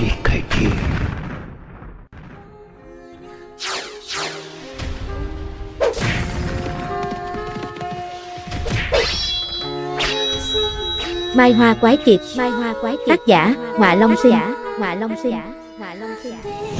đi cái gì Mai Hoa Quái Kiệt. Mai Hoa Quái Kiệt. Tác giả Ngọa Long Sinh. Ngọa Long Sinh. Ngọa Long Sinh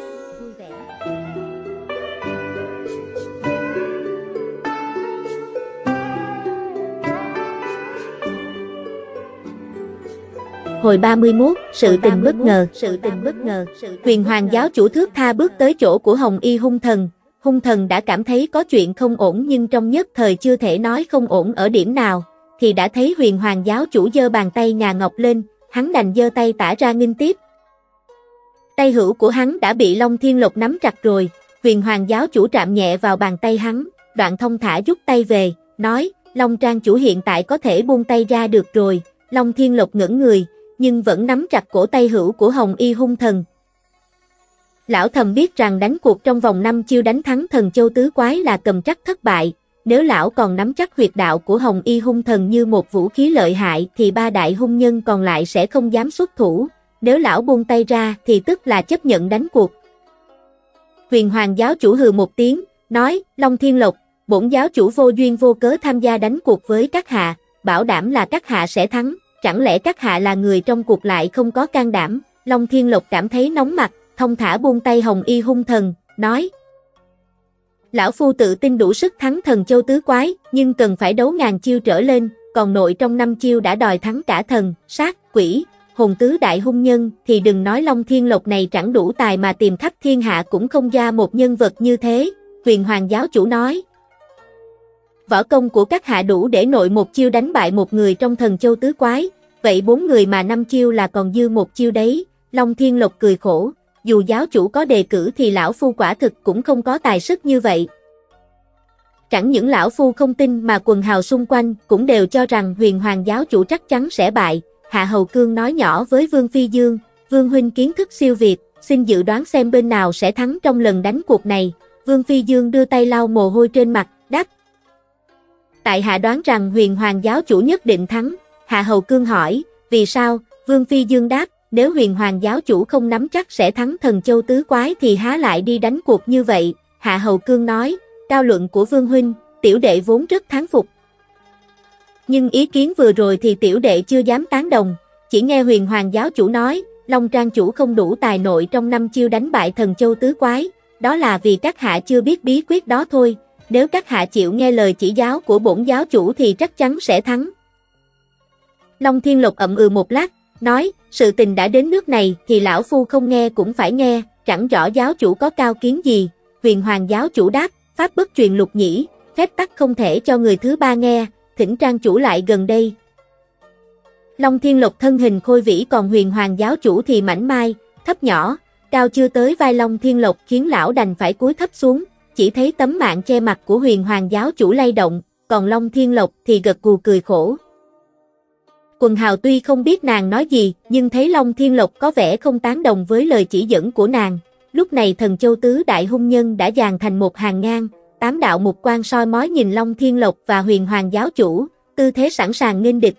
Hồi 31, sự tình bất ngờ, sự tình bất ngờ. Huyền Hoàng giáo chủ thước tha bước tới chỗ của Hồng Y hung thần. Hung thần đã cảm thấy có chuyện không ổn nhưng trong nhất thời chưa thể nói không ổn ở điểm nào, thì đã thấy huyền hoàng giáo chủ giơ bàn tay ngà ngọc lên, hắn đành giơ tay tả ra nghênh tiếp. Tay hữu của hắn đã bị Long Thiên Lộc nắm chặt rồi, huyền hoàng giáo chủ chạm nhẹ vào bàn tay hắn, đoạn thông thả rút tay về, nói, Long Trang chủ hiện tại có thể buông tay ra được rồi, Long Thiên Lộc ngẩng người, nhưng vẫn nắm chặt cổ tay hữu của Hồng Y hung thần. Lão thầm biết rằng đánh cuộc trong vòng 5 chiêu đánh thắng thần châu tứ quái là cầm chắc thất bại, nếu lão còn nắm chắc huyệt đạo của Hồng Y hung thần như một vũ khí lợi hại thì ba đại hung nhân còn lại sẽ không dám xuất thủ, nếu lão buông tay ra thì tức là chấp nhận đánh cuộc. Huyền Hoàng giáo chủ hừ một tiếng, nói, Long Thiên Lộc, bổn giáo chủ vô duyên vô cớ tham gia đánh cuộc với các hạ, bảo đảm là các hạ sẽ thắng, chẳng lẽ các hạ là người trong cuộc lại không có can đảm, Long Thiên Lộc cảm thấy nóng mặt, thông thả buông tay Hồng Y hung thần, nói. Lão Phu tự tin đủ sức thắng thần châu tứ quái, nhưng cần phải đấu ngàn chiêu trở lên, còn nội trong năm chiêu đã đòi thắng cả thần, sát, quỷ, hồn tứ đại hung nhân, thì đừng nói Long Thiên Lộc này chẳng đủ tài mà tìm khắp thiên hạ cũng không ra một nhân vật như thế, huyền hoàng giáo chủ nói. Võ công của các hạ đủ để nội một chiêu đánh bại một người trong thần châu tứ quái, vậy bốn người mà năm chiêu là còn dư một chiêu đấy, Long Thiên Lộc cười khổ, dù giáo chủ có đề cử thì lão phu quả thực cũng không có tài sức như vậy. Chẳng những lão phu không tin mà quần hào xung quanh cũng đều cho rằng huyền hoàng giáo chủ chắc chắn sẽ bại, Hạ Hầu Cương nói nhỏ với Vương Phi Dương, Vương Huynh kiến thức siêu việt, xin dự đoán xem bên nào sẽ thắng trong lần đánh cuộc này, Vương Phi Dương đưa tay lau mồ hôi trên mặt, đáp. Tại hạ đoán rằng huyền hoàng giáo chủ nhất định thắng, Hạ Hầu Cương hỏi, vì sao, Vương Phi Dương đáp, nếu huyền hoàng giáo chủ không nắm chắc sẽ thắng thần châu tứ quái thì há lại đi đánh cuộc như vậy, Hạ Hầu Cương nói, cao luận của Vương Huynh, tiểu đệ vốn rất thắng phục. Nhưng ý kiến vừa rồi thì tiểu đệ chưa dám tán đồng, chỉ nghe huyền hoàng giáo chủ nói, Long Trang chủ không đủ tài nội trong năm chiêu đánh bại thần châu tứ quái, đó là vì các hạ chưa biết bí quyết đó thôi, nếu các hạ chịu nghe lời chỉ giáo của bổn giáo chủ thì chắc chắn sẽ thắng. Long Thiên Lộc ậm ừ một lát, nói, sự tình đã đến nước này thì lão phu không nghe cũng phải nghe, chẳng rõ giáo chủ có cao kiến gì, huyền hoàng giáo chủ đáp, pháp bất truyền lục nhĩ, phép tắc không thể cho người thứ ba nghe, thỉnh trang chủ lại gần đây. Long Thiên Lộc thân hình khôi vĩ còn huyền hoàng giáo chủ thì mảnh mai, thấp nhỏ, cao chưa tới vai Long Thiên Lộc khiến lão đành phải cúi thấp xuống, chỉ thấy tấm mạng che mặt của huyền hoàng giáo chủ lay động, còn Long Thiên Lộc thì gật gù cười khổ. Quần hào tuy không biết nàng nói gì, nhưng thấy Long Thiên Lộc có vẻ không tán đồng với lời chỉ dẫn của nàng. Lúc này thần châu tứ đại hung nhân đã dàn thành một hàng ngang, tám đạo mục quan soi mói nhìn Long Thiên Lộc và huyền hoàng giáo chủ, tư thế sẵn sàng nghênh địch.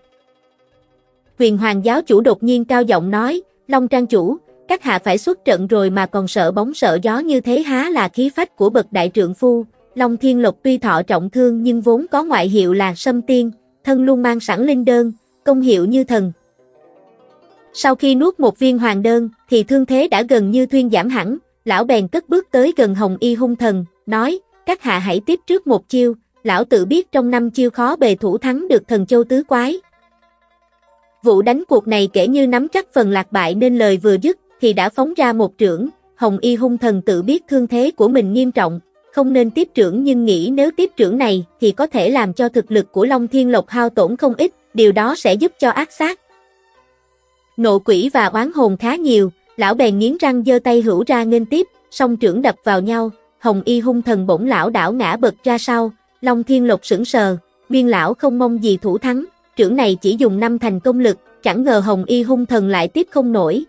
Huyền hoàng giáo chủ đột nhiên cao giọng nói, Long Trang chủ, các hạ phải xuất trận rồi mà còn sợ bóng sợ gió như thế há là khí phách của bậc đại trượng phu. Long Thiên Lộc tuy thọ trọng thương nhưng vốn có ngoại hiệu là Sâm Tiên, thân luôn mang sẵn linh đơn, công hiệu như thần. Sau khi nuốt một viên hoàng đơn, thì thương thế đã gần như thuyên giảm hẳn, lão bèn cất bước tới gần hồng y hung thần, nói, các hạ hãy tiếp trước một chiêu, lão tự biết trong năm chiêu khó bề thủ thắng được thần châu tứ quái. Vụ đánh cuộc này kể như nắm chắc phần lạc bại nên lời vừa dứt, thì đã phóng ra một trưởng, hồng y hung thần tự biết thương thế của mình nghiêm trọng, không nên tiếp trưởng nhưng nghĩ nếu tiếp trưởng này thì có thể làm cho thực lực của Long Thiên Lộc hao tổn không ít, điều đó sẽ giúp cho ác sát. Nộ quỷ và oán hồn khá nhiều, lão bèn nghiến răng giơ tay hữu ra nghênh tiếp, song trưởng đập vào nhau, hồng y hung thần bổng lão đảo ngã bật ra sau, Long Thiên Lộc sững sờ, biên lão không mong gì thủ thắng, trưởng này chỉ dùng năm thành công lực, chẳng ngờ hồng y hung thần lại tiếp không nổi.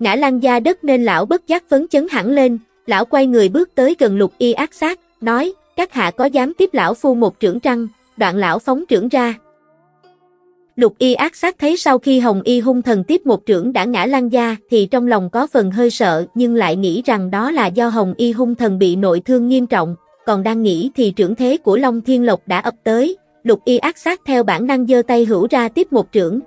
Ngã lăn ra đất nên lão bất giác phấn chấn hẳn lên, lão quay người bước tới gần lục y ác sát, nói, các hạ có dám tiếp lão phu một trưởng trăng, đoạn lão phóng trưởng ra. Lục y ác sát thấy sau khi hồng y hung thần tiếp một trưởng đã ngã lăn ra thì trong lòng có phần hơi sợ nhưng lại nghĩ rằng đó là do hồng y hung thần bị nội thương nghiêm trọng, còn đang nghĩ thì trưởng thế của Long Thiên Lộc đã ập tới, lục y ác sát theo bản năng giơ tay hữu ra tiếp một trưởng.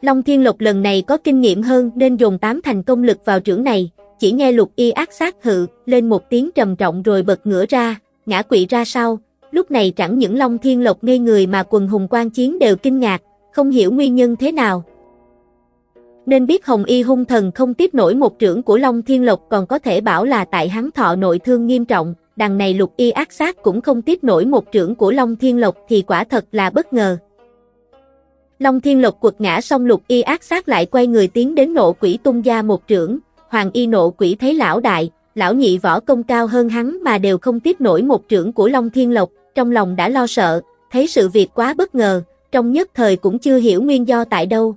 Long Thiên Lộc lần này có kinh nghiệm hơn nên dùng tám thành công lực vào trưởng này, chỉ nghe lục y ác sát hự lên một tiếng trầm trọng rồi bật ngửa ra, ngã quỵ ra sau, lúc này chẳng những Long Thiên Lộc ngây người mà quần hùng quan chiến đều kinh ngạc, không hiểu nguyên nhân thế nào. Nên biết Hồng Y hung thần không tiếp nổi một trưởng của Long Thiên Lộc còn có thể bảo là tại hắn thọ nội thương nghiêm trọng, đằng này lục y ác sát cũng không tiếp nổi một trưởng của Long Thiên Lộc thì quả thật là bất ngờ. Long Thiên Lộc quật ngã xong lục y ác sát lại quay người tiến đến nộ quỷ tung ra một trưởng, hoàng y nộ quỷ thấy lão đại, lão nhị võ công cao hơn hắn mà đều không tiếp nổi một trưởng của Long Thiên Lộc, trong lòng đã lo sợ, thấy sự việc quá bất ngờ, trong nhất thời cũng chưa hiểu nguyên do tại đâu.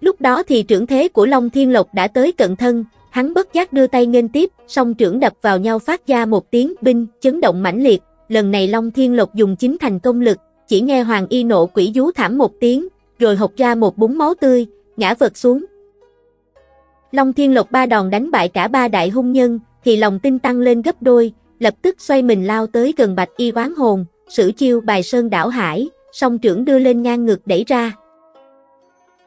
Lúc đó thì trưởng thế của Long Thiên Lộc đã tới cận thân, hắn bất giác đưa tay nghênh tiếp, song trưởng đập vào nhau phát ra một tiếng binh, chấn động mãnh liệt, lần này Long Thiên Lộc dùng chính thành công lực, chỉ nghe Hoàng Y nộ quỷ dú thảm một tiếng, rồi hộc ra một búng máu tươi, ngã vật xuống. Long Thiên Lộc ba đòn đánh bại cả ba đại hung nhân, thì lòng tin tăng lên gấp đôi, lập tức xoay mình lao tới gần Bạch Y oán hồn, sử chiêu bài sơn đảo hải, song trưởng đưa lên ngang ngực đẩy ra.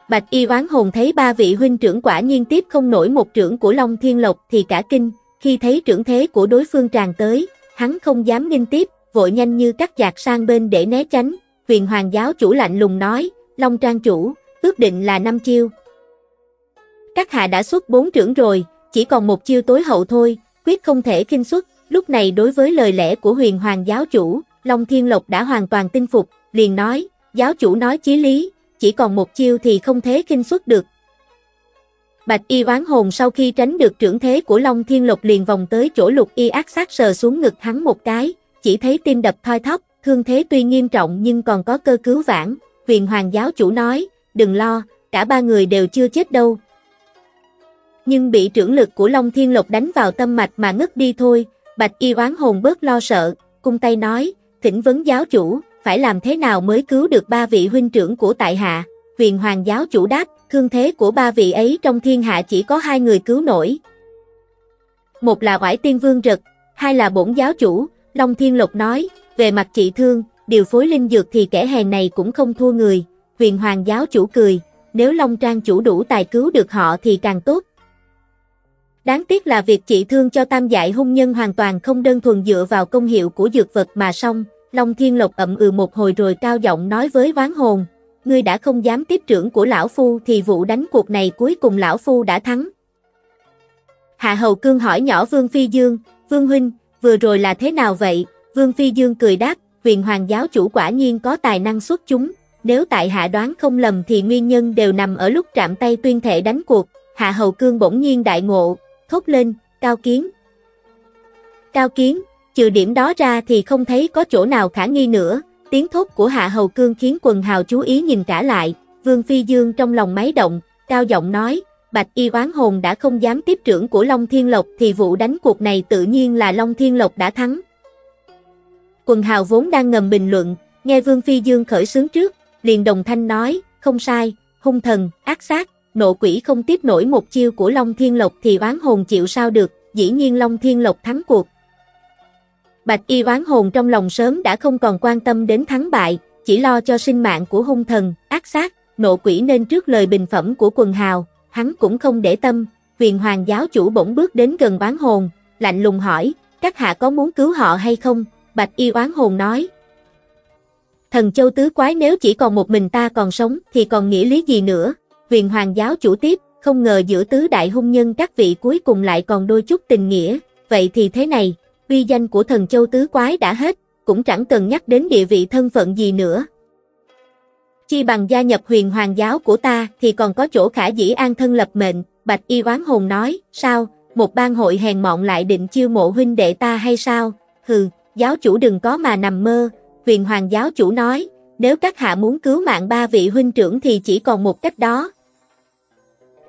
Bạch Y oán hồn thấy ba vị huynh trưởng quả nhiên tiếp không nổi một trưởng của Long Thiên Lộc thì cả kinh, khi thấy trưởng thế của đối phương tràn tới, hắn không dám nghênh tiếp, vội nhanh như cắt dạt sang bên để né tránh, huyền hoàng giáo chủ lạnh lùng nói, Long Trang chủ, ước định là năm chiêu. Các hạ đã xuất bốn trưởng rồi, chỉ còn một chiêu tối hậu thôi, quyết không thể kinh xuất, lúc này đối với lời lẽ của huyền hoàng giáo chủ, Long Thiên Lộc đã hoàn toàn tin phục, liền nói, giáo chủ nói chí lý, chỉ còn một chiêu thì không thể kinh xuất được. Bạch y oán hồn sau khi tránh được trưởng thế của Long Thiên Lộc liền vòng tới chỗ lục y ác sát sờ xuống ngực hắn một cái, chỉ thấy tim đập thoi thóp, thương thế tuy nghiêm trọng nhưng còn có cơ cứu vãn, huyền hoàng giáo chủ nói, đừng lo, cả ba người đều chưa chết đâu. Nhưng bị trưởng lực của Long Thiên Lộc đánh vào tâm mạch mà ngất đi thôi, bạch y oán hồn bớt lo sợ, cung tay nói, thỉnh vấn giáo chủ, phải làm thế nào mới cứu được ba vị huynh trưởng của tại hạ, huyền hoàng giáo chủ đáp, thương thế của ba vị ấy trong thiên hạ chỉ có hai người cứu nổi. Một là quải Tiên Vương rực, hai là bổn giáo chủ, Long Thiên Lộc nói, về mặt trị thương, điều phối linh dược thì kẻ hèn này cũng không thua người, huyền hoàng giáo chủ cười, nếu Long Trang chủ đủ tài cứu được họ thì càng tốt. Đáng tiếc là việc trị thương cho tam dại hung nhân hoàn toàn không đơn thuần dựa vào công hiệu của dược vật mà xong, Long Thiên Lộc ậm ừ một hồi rồi cao giọng nói với ván hồn, ngươi đã không dám tiếp trưởng của lão phu thì vụ đánh cuộc này cuối cùng lão phu đã thắng. Hạ Hầu Cương hỏi nhỏ Vương Phi Dương, Vương Huynh, vừa rồi là thế nào vậy? Vương Phi Dương cười đáp, huyền hoàng giáo chủ quả nhiên có tài năng xuất chúng, nếu tại hạ đoán không lầm thì nguyên nhân đều nằm ở lúc trạm tay tuyên thể đánh cuộc, Hạ Hầu Cương bỗng nhiên đại ngộ, thốt lên, cao kiến. Cao kiến, trừ điểm đó ra thì không thấy có chỗ nào khả nghi nữa, tiếng thốt của Hạ Hầu Cương khiến quần hào chú ý nhìn cả lại, Vương Phi Dương trong lòng máy động, cao giọng nói, Bạch Y oán hồn đã không dám tiếp trưởng của Long Thiên Lộc thì vụ đánh cuộc này tự nhiên là Long Thiên Lộc đã thắng. Quần hào vốn đang ngầm bình luận, nghe Vương Phi Dương khởi sướng trước, liền đồng thanh nói, không sai, hung thần, ác sát, nộ quỷ không tiếp nổi một chiêu của Long Thiên Lộc thì oán hồn chịu sao được, dĩ nhiên Long Thiên Lộc thắng cuộc. Bạch y oán hồn trong lòng sớm đã không còn quan tâm đến thắng bại, chỉ lo cho sinh mạng của hung thần, ác sát, nộ quỷ nên trước lời bình phẩm của quần hào, hắn cũng không để tâm, huyền hoàng giáo chủ bỗng bước đến gần oán hồn, lạnh lùng hỏi, các hạ có muốn cứu họ hay không? Bạch y oán hồn nói. Thần châu tứ quái nếu chỉ còn một mình ta còn sống thì còn nghĩa lý gì nữa? Huyền hoàng giáo chủ tiếp, không ngờ giữa tứ đại hung nhân các vị cuối cùng lại còn đôi chút tình nghĩa, vậy thì thế này, uy danh của thần châu tứ quái đã hết, cũng chẳng cần nhắc đến địa vị thân phận gì nữa. Chi bằng gia nhập huyền hoàng giáo của ta thì còn có chỗ khả dĩ an thân lập mệnh, Bạch Y oán hồn nói, sao, một bang hội hèn mọn lại định chiêu mộ huynh đệ ta hay sao, hừ, giáo chủ đừng có mà nằm mơ, huyền hoàng giáo chủ nói, nếu các hạ muốn cứu mạng ba vị huynh trưởng thì chỉ còn một cách đó.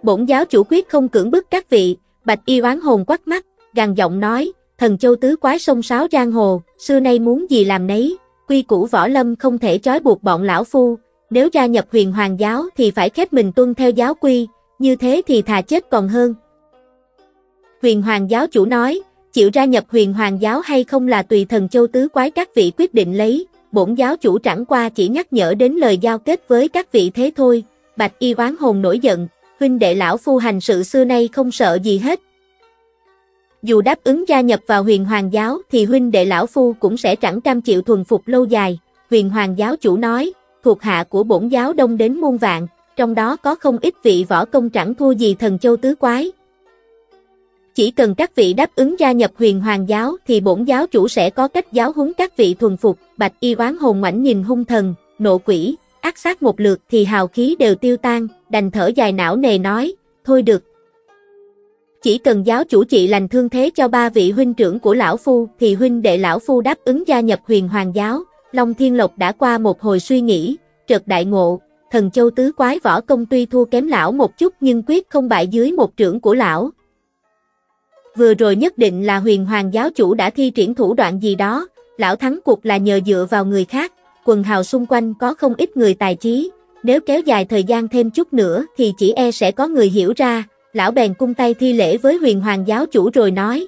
Bổn giáo chủ quyết không cưỡng bức các vị, Bạch Y oán hồn quắc mắt, gằn giọng nói, thần châu tứ quái sông sáo giang hồ, xưa nay muốn gì làm nấy, quy củ võ lâm không thể trói buộc bọn lão phu, nếu gia nhập huyền hoàng giáo thì phải khép mình tuân theo giáo quy, như thế thì thà chết còn hơn. Huyền hoàng giáo chủ nói, chịu gia nhập huyền hoàng giáo hay không là tùy thần châu tứ quái các vị quyết định lấy, bổn giáo chủ chẳng qua chỉ nhắc nhở đến lời giao kết với các vị thế thôi, bạch y oán hồn nổi giận, huynh đệ lão phu hành sự xưa nay không sợ gì hết, dù đáp ứng gia nhập vào huyền hoàng giáo thì huynh đệ lão phu cũng sẽ chẳng cam chịu thuần phục lâu dài. Huyền hoàng giáo chủ nói, thuộc hạ của bổn giáo đông đến muôn vạn, trong đó có không ít vị võ công chẳng thua gì thần châu tứ quái. Chỉ cần các vị đáp ứng gia nhập huyền hoàng giáo thì bổn giáo chủ sẽ có cách giáo huấn các vị thuần phục. Bạch y oán hồn ngoảnh nhìn hung thần, nộ quỷ, ác sát một lượt thì hào khí đều tiêu tan, đành thở dài não nề nói, thôi được, chỉ cần giáo chủ trị lành thương thế cho ba vị huynh trưởng của lão phu thì huynh đệ lão phu đáp ứng gia nhập huyền hoàng giáo. Long Thiên Lộc đã qua một hồi suy nghĩ, trật đại ngộ, thần châu tứ quái võ công tuy thua kém lão một chút nhưng quyết không bại dưới một trưởng của lão. Vừa rồi nhất định là huyền hoàng giáo chủ đã thi triển thủ đoạn gì đó, lão thắng cuộc là nhờ dựa vào người khác, quần hào xung quanh có không ít người tài trí, nếu kéo dài thời gian thêm chút nữa thì chỉ e sẽ có người hiểu ra, lão bèn cung tay thi lễ với huyền hoàng giáo chủ rồi nói.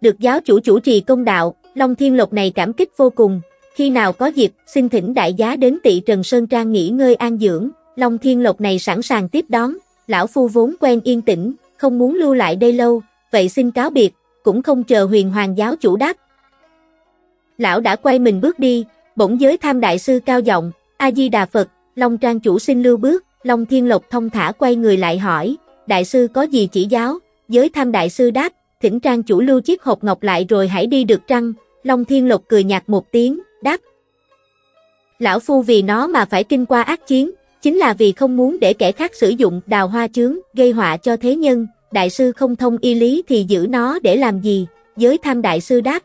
Được giáo chủ chủ trì công đạo, Long Thiên Lộc này cảm kích vô cùng, khi nào có dịp, xin thỉnh đại giá đến tị Trần Sơn Trang nghỉ ngơi an dưỡng, Long Thiên Lộc này sẵn sàng tiếp đón, lão phu vốn quen yên tĩnh, không muốn lưu lại đây lâu, vậy xin cáo biệt, cũng không chờ huyền hoàng giáo chủ đáp. Lão đã quay mình bước đi, bỗng giới tham đại sư cao giọng, A-di-đà Phật, Long Trang chủ xin lưu bước, Long Thiên Lộc thông thả quay người lại hỏi, đại sư có gì chỉ giáo, giới tham đại sư đáp, thỉnh trang chủ lưu chiếc hộp ngọc lại rồi hãy đi được trăng, Long Thiên Lộc cười nhạt một tiếng, đáp. Lão Phu vì nó mà phải kinh qua ác chiến, chính là vì không muốn để kẻ khác sử dụng đào hoa chướng, gây họa cho thế nhân, đại sư không thông y lý thì giữ nó để làm gì, giới tham đại sư đáp.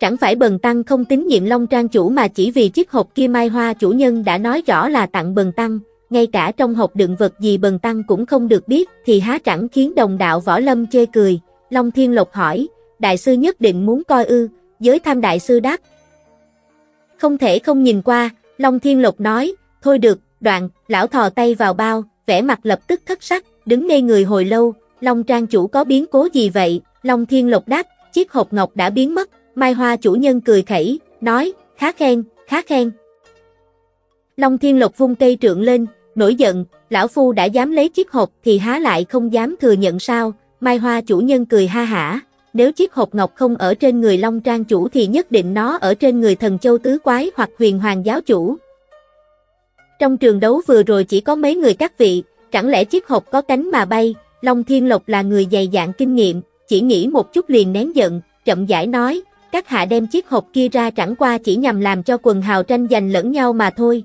Chẳng phải bần tăng không tín nhiệm Long Trang chủ mà chỉ vì chiếc hộp kia mai hoa chủ nhân đã nói rõ là tặng bần tăng, ngay cả trong hộp đựng vật gì bần tăng cũng không được biết thì há chẳng khiến đồng đạo võ lâm chê cười. Long Thiên Lộc hỏi, đại sư nhất định muốn coi ư, giới tham đại sư đáp. Không thể không nhìn qua, Long Thiên Lộc nói, thôi được, đoạn, lão thò tay vào bao, vẻ mặt lập tức thất sắc, đứng ngây người hồi lâu, Long Trang chủ có biến cố gì vậy, Long Thiên Lộc đáp, chiếc hộp ngọc đã biến mất, Mai Hoa chủ nhân cười khẩy, nói, khá khen, khá khen. Long Thiên Lộc vung cây trượng lên, nổi giận, lão phu đã dám lấy chiếc hộp thì há lại không dám thừa nhận sao, Mai Hoa chủ nhân cười ha hả, nếu chiếc hộp ngọc không ở trên người Long Trang chủ thì nhất định nó ở trên người thần châu tứ quái hoặc huyền hoàng giáo chủ. Trong trường đấu vừa rồi chỉ có mấy người các vị, chẳng lẽ chiếc hộp có cánh mà bay, Long Thiên Lộc là người dày dạn kinh nghiệm, chỉ nghĩ một chút liền nén giận, chậm rãi nói, các hạ đem chiếc hộp kia ra chẳng qua chỉ nhằm làm cho quần hào tranh giành lẫn nhau mà thôi.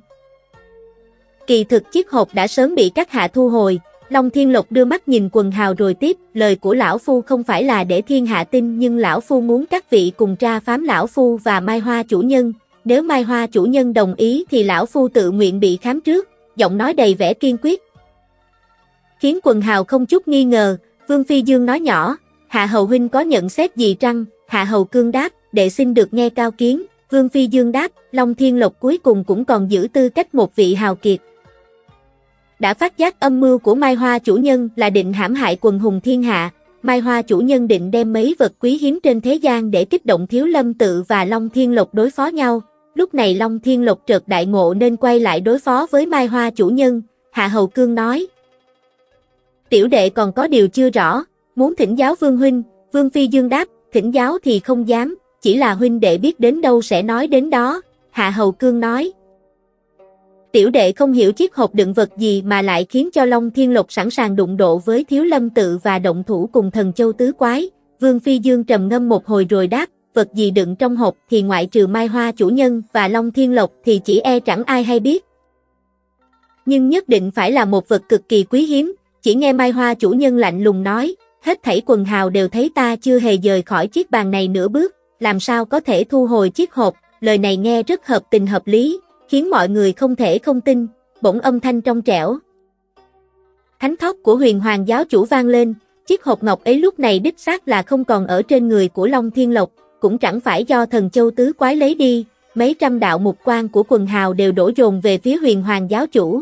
Kỳ thực chiếc hộp đã sớm bị các hạ thu hồi, Long Thiên Lộc đưa mắt nhìn quần hào rồi tiếp, lời của Lão Phu không phải là để thiên hạ tin nhưng Lão Phu muốn các vị cùng tra phám Lão Phu và Mai Hoa chủ nhân, nếu Mai Hoa chủ nhân đồng ý thì Lão Phu tự nguyện bị khám trước, giọng nói đầy vẻ kiên quyết. Khiến quần hào không chút nghi ngờ, Vương Phi Dương nói nhỏ, Hạ Hầu Huynh có nhận xét gì trăng, Hạ Hầu Cương đáp, đệ xin được nghe cao kiến, Vương Phi Dương đáp, Long Thiên Lộc cuối cùng cũng còn giữ tư cách một vị hào kiệt. Đã phát giác âm mưu của Mai Hoa chủ nhân là định hãm hại quần hùng thiên hạ, Mai Hoa chủ nhân định đem mấy vật quý hiếm trên thế gian để kích động Thiếu Lâm Tự và Long Thiên Lộc đối phó nhau. Lúc này Long Thiên Lộc trợt đại ngộ nên quay lại đối phó với Mai Hoa chủ nhân, Hạ Hầu Cương nói. Tiểu đệ còn có điều chưa rõ, muốn thỉnh giáo Vương Huynh, Vương Phi Dương đáp, thỉnh giáo thì không dám, chỉ là huynh đệ biết đến đâu sẽ nói đến đó, Hạ Hầu Cương nói. Tiểu đệ không hiểu chiếc hộp đựng vật gì mà lại khiến cho Long Thiên Lộc sẵn sàng đụng độ với Thiếu Lâm Tự và động thủ cùng thần châu tứ quái. Vương Phi Dương trầm ngâm một hồi rồi đáp, vật gì đựng trong hộp thì ngoại trừ Mai Hoa chủ nhân và Long Thiên Lộc thì chỉ e chẳng ai hay biết. Nhưng nhất định phải là một vật cực kỳ quý hiếm, chỉ nghe Mai Hoa chủ nhân lạnh lùng nói, hết thảy quần hào đều thấy ta chưa hề rời khỏi chiếc bàn này nửa bước, làm sao có thể thu hồi chiếc hộp, lời này nghe rất hợp tình hợp lý, khiến mọi người không thể không tin, bỗng âm thanh trong trẻo. Thánh thóc của huyền hoàng giáo chủ vang lên, chiếc hộp ngọc ấy lúc này đích xác là không còn ở trên người của Long Thiên Lộc, cũng chẳng phải do thần châu tứ quái lấy đi, mấy trăm đạo mục quan của quần hào đều đổ dồn về phía huyền hoàng giáo chủ.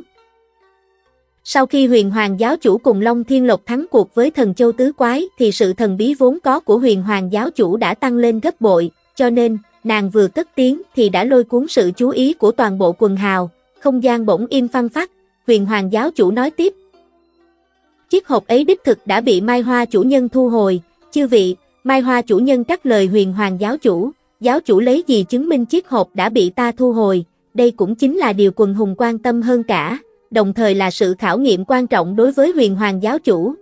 Sau khi huyền hoàng giáo chủ cùng Long Thiên Lộc thắng cuộc với thần châu tứ quái thì sự thần bí vốn có của huyền hoàng giáo chủ đã tăng lên gấp bội, cho nên, nàng vừa cất tiếng thì đã lôi cuốn sự chú ý của toàn bộ quần hào, không gian bỗng im phăng phát, huyền hoàng giáo chủ nói tiếp. Chiếc hộp ấy đích thực đã bị Mai Hoa chủ nhân thu hồi, chư vị, Mai Hoa chủ nhân cắt lời huyền hoàng giáo chủ, giáo chủ lấy gì chứng minh chiếc hộp đã bị ta thu hồi, đây cũng chính là điều quần hùng quan tâm hơn cả, đồng thời là sự khảo nghiệm quan trọng đối với huyền hoàng giáo chủ.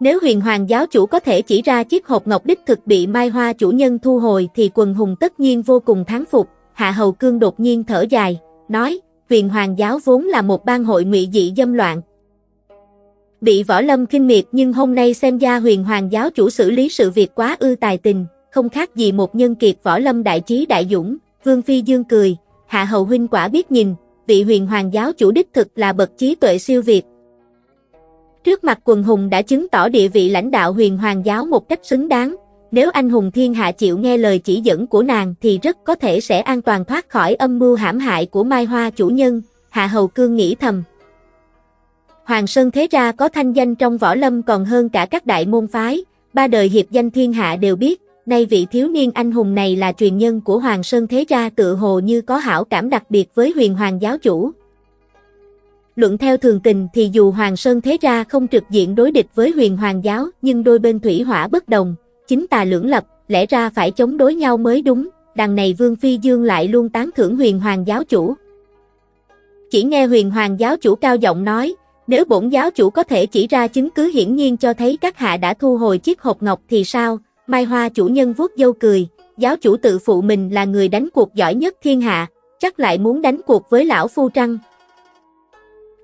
Nếu huyền hoàng giáo chủ có thể chỉ ra chiếc hộp ngọc đích thực bị Mai Hoa chủ nhân thu hồi thì quần hùng tất nhiên vô cùng thắng phục, Hạ Hầu Cương đột nhiên thở dài, nói, huyền hoàng giáo vốn là một bang hội ngụy dị dâm loạn. Bị võ lâm kinh miệt nhưng hôm nay xem ra huyền hoàng giáo chủ xử lý sự việc quá ư tài tình, không khác gì một nhân kiệt võ lâm đại trí đại dũng, Vương Phi Dương cười, Hạ Hầu Huynh quả biết nhìn, vị huyền hoàng giáo chủ đích thực là bậc trí tuệ siêu việt, Trước mặt quần hùng đã chứng tỏ địa vị lãnh đạo huyền hoàng giáo một cách xứng đáng, nếu anh hùng thiên hạ chịu nghe lời chỉ dẫn của nàng thì rất có thể sẽ an toàn thoát khỏi âm mưu hãm hại của Mai Hoa chủ nhân, Hạ Hầu Cương nghĩ thầm. Hoàng Sơn Thế Ra có thanh danh trong võ lâm còn hơn cả các đại môn phái, ba đời hiệp danh thiên hạ đều biết, nay vị thiếu niên anh hùng này là truyền nhân của Hoàng Sơn Thế Ra tự hồ như có hảo cảm đặc biệt với huyền hoàng giáo chủ. Luận theo thường tình thì dù Hoàng Sơn Thế Ra không trực diện đối địch với huyền hoàng giáo nhưng đôi bên thủy hỏa bất đồng, chính tà lưỡng lập, lẽ ra phải chống đối nhau mới đúng, đằng này Vương Phi Dương lại luôn tán thưởng huyền hoàng giáo chủ. Chỉ nghe huyền hoàng giáo chủ cao giọng nói, nếu bổn giáo chủ có thể chỉ ra chứng cứ hiển nhiên cho thấy các hạ đã thu hồi chiếc hộp ngọc thì sao, Mai Hoa chủ nhân vuốt dâu cười, giáo chủ tự phụ mình là người đánh cuộc giỏi nhất thiên hạ, chắc lại muốn đánh cuộc với lão phu trăng,